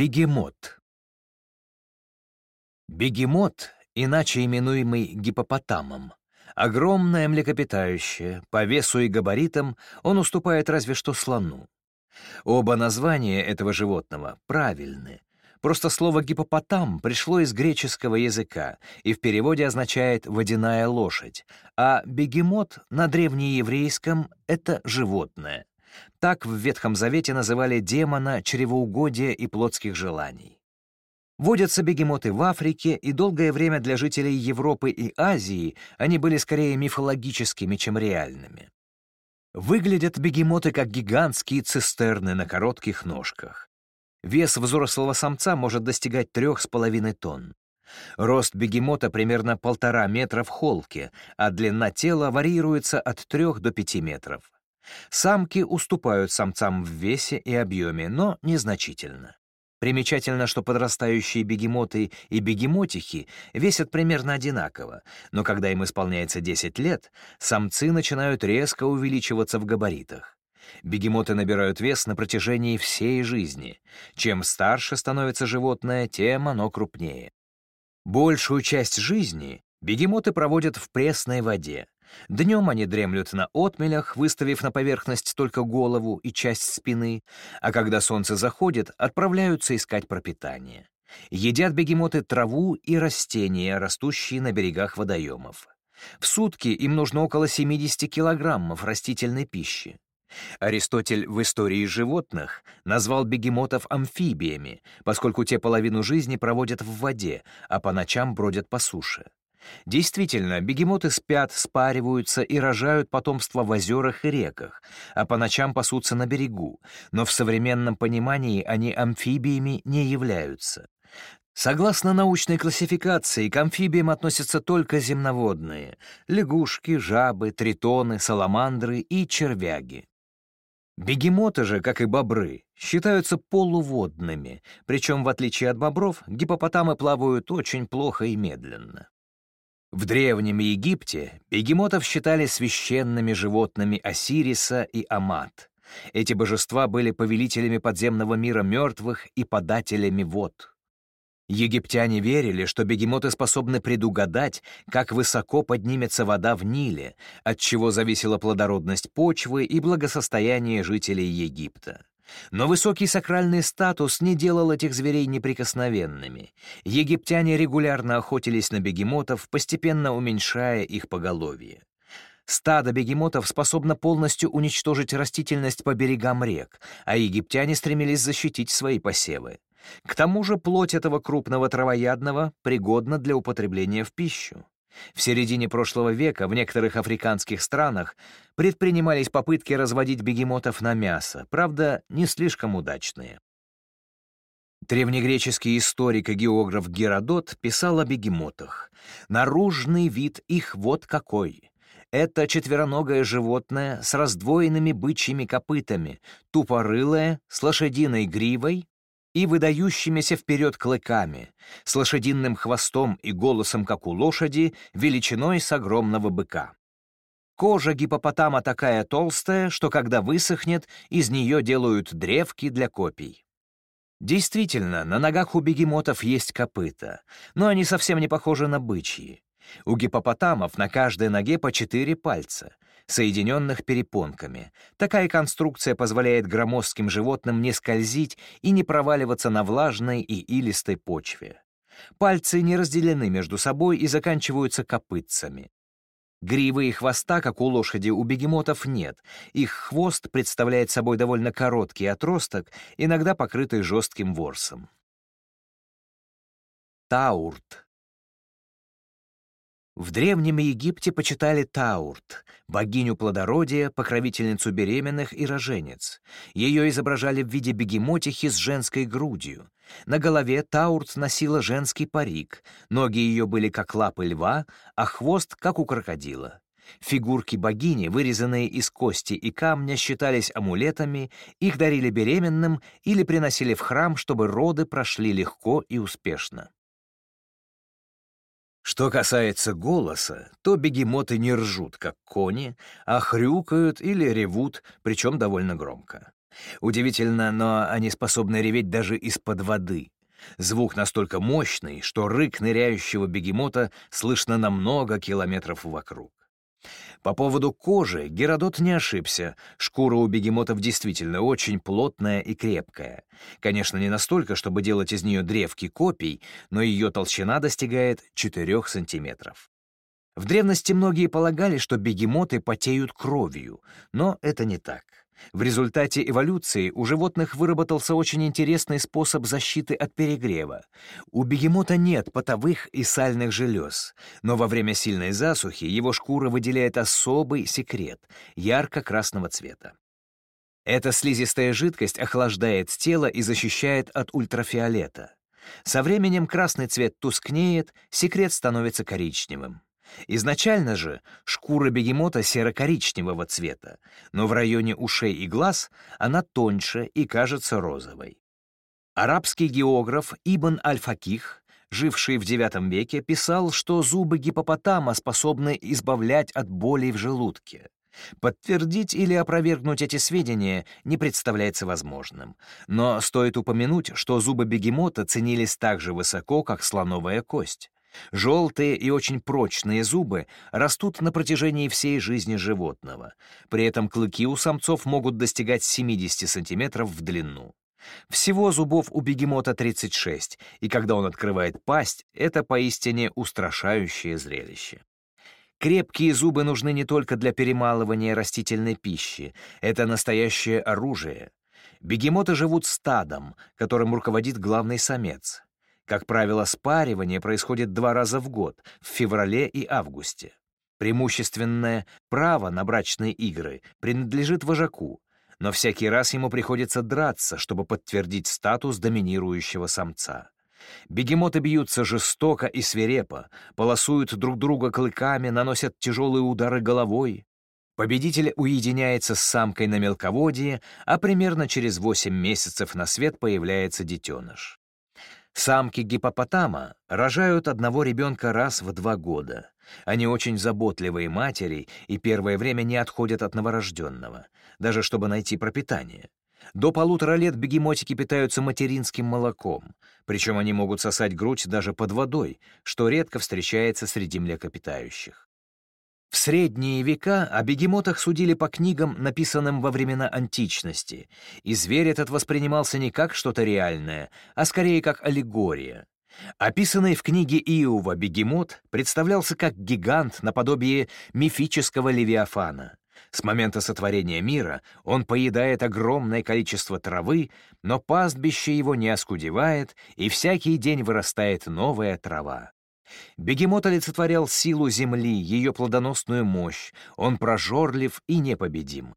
Бегемот. Бегемот, иначе именуемый гипопотамом, огромное млекопитающее, по весу и габаритам он уступает разве что слону. Оба названия этого животного правильны. Просто слово «гипопотам» пришло из греческого языка и в переводе означает «водяная лошадь», а бегемот на древнееврейском — это животное. Так в Ветхом Завете называли демона чревоугодия и плотских желаний. Водятся бегемоты в Африке, и долгое время для жителей Европы и Азии они были скорее мифологическими, чем реальными. Выглядят бегемоты как гигантские цистерны на коротких ножках. Вес взрослого самца может достигать 3,5 тонн. Рост бегемота примерно полтора метра в холке, а длина тела варьируется от 3 до 5 метров. Самки уступают самцам в весе и объеме, но незначительно. Примечательно, что подрастающие бегемоты и бегемотихи весят примерно одинаково, но когда им исполняется 10 лет, самцы начинают резко увеличиваться в габаритах. Бегемоты набирают вес на протяжении всей жизни. Чем старше становится животное, тем оно крупнее. Большую часть жизни бегемоты проводят в пресной воде, Днем они дремлют на отмелях, выставив на поверхность только голову и часть спины, а когда солнце заходит, отправляются искать пропитание. Едят бегемоты траву и растения, растущие на берегах водоемов. В сутки им нужно около 70 килограммов растительной пищи. Аристотель в «Истории животных» назвал бегемотов амфибиями, поскольку те половину жизни проводят в воде, а по ночам бродят по суше. Действительно, бегемоты спят, спариваются и рожают потомство в озерах и реках, а по ночам пасутся на берегу, но в современном понимании они амфибиями не являются. Согласно научной классификации, к амфибиям относятся только земноводные — лягушки, жабы, тритоны, саламандры и червяги. Бегемоты же, как и бобры, считаются полуводными, причем, в отличие от бобров, гипопотамы плавают очень плохо и медленно. В Древнем Египте бегемотов считали священными животными Осириса и Амат. Эти божества были повелителями подземного мира мертвых и подателями вод. Египтяне верили, что бегемоты способны предугадать, как высоко поднимется вода в Ниле, от чего зависела плодородность почвы и благосостояние жителей Египта. Но высокий сакральный статус не делал этих зверей неприкосновенными. Египтяне регулярно охотились на бегемотов, постепенно уменьшая их поголовье. Стадо бегемотов способно полностью уничтожить растительность по берегам рек, а египтяне стремились защитить свои посевы. К тому же плоть этого крупного травоядного пригодна для употребления в пищу. В середине прошлого века в некоторых африканских странах предпринимались попытки разводить бегемотов на мясо, правда, не слишком удачные. Древнегреческий историк и географ Геродот писал о бегемотах. Наружный вид их вот какой. Это четвероногое животное с раздвоенными бычьими копытами, тупорылое, с лошадиной гривой, и выдающимися вперед клыками, с лошадиным хвостом и голосом, как у лошади, величиной с огромного быка. Кожа гипопотама такая толстая, что когда высохнет, из нее делают древки для копий. Действительно, на ногах у бегемотов есть копыта, но они совсем не похожи на бычьи. У гипопотамов на каждой ноге по четыре пальца, соединенных перепонками. Такая конструкция позволяет громоздким животным не скользить и не проваливаться на влажной и илистой почве. Пальцы не разделены между собой и заканчиваются копытцами. Гривы и хвоста, как у лошади, у бегемотов нет. Их хвост представляет собой довольно короткий отросток, иногда покрытый жестким ворсом. Таурт в Древнем Египте почитали Таурт, богиню плодородия, покровительницу беременных и роженец. Ее изображали в виде бегемотихи с женской грудью. На голове Таурт носила женский парик, ноги ее были как лапы льва, а хвост как у крокодила. Фигурки богини, вырезанные из кости и камня, считались амулетами, их дарили беременным или приносили в храм, чтобы роды прошли легко и успешно. Что касается голоса, то бегемоты не ржут, как кони, а хрюкают или ревут, причем довольно громко. Удивительно, но они способны реветь даже из-под воды. Звук настолько мощный, что рык ныряющего бегемота слышно на много километров вокруг. По поводу кожи Геродот не ошибся. Шкура у бегемотов действительно очень плотная и крепкая. Конечно, не настолько, чтобы делать из нее древки копий, но ее толщина достигает 4 сантиметров. В древности многие полагали, что бегемоты потеют кровью, но это не так. В результате эволюции у животных выработался очень интересный способ защиты от перегрева. У бегемота нет потовых и сальных желез, но во время сильной засухи его шкура выделяет особый секрет — ярко-красного цвета. Эта слизистая жидкость охлаждает тело и защищает от ультрафиолета. Со временем красный цвет тускнеет, секрет становится коричневым. Изначально же шкура бегемота серо-коричневого цвета, но в районе ушей и глаз она тоньше и кажется розовой. Арабский географ Ибн Аль-Факих, живший в IX веке, писал, что зубы гипопотама способны избавлять от болей в желудке. Подтвердить или опровергнуть эти сведения не представляется возможным, но стоит упомянуть, что зубы бегемота ценились так же высоко, как слоновая кость. Желтые и очень прочные зубы растут на протяжении всей жизни животного. При этом клыки у самцов могут достигать 70 сантиметров в длину. Всего зубов у бегемота 36, и когда он открывает пасть, это поистине устрашающее зрелище. Крепкие зубы нужны не только для перемалывания растительной пищи, это настоящее оружие. Бегемоты живут стадом, которым руководит главный самец. Как правило, спаривание происходит два раза в год, в феврале и августе. Преимущественное право на брачные игры принадлежит вожаку, но всякий раз ему приходится драться, чтобы подтвердить статус доминирующего самца. Бегемоты бьются жестоко и свирепо, полосуют друг друга клыками, наносят тяжелые удары головой. Победитель уединяется с самкой на мелководье, а примерно через 8 месяцев на свет появляется детеныш. Самки гипопотама рожают одного ребенка раз в два года. Они очень заботливые матери и первое время не отходят от новорожденного, даже чтобы найти пропитание. До полутора лет бегемотики питаются материнским молоком, причем они могут сосать грудь даже под водой, что редко встречается среди млекопитающих. В средние века о бегемотах судили по книгам, написанным во времена античности, и зверь этот воспринимался не как что-то реальное, а скорее как аллегория. Описанный в книге Иова бегемот представлялся как гигант наподобие мифического левиафана. С момента сотворения мира он поедает огромное количество травы, но пастбище его не оскудевает, и всякий день вырастает новая трава. Бегемот олицетворял силу земли, ее плодоносную мощь. Он прожорлив и непобедим.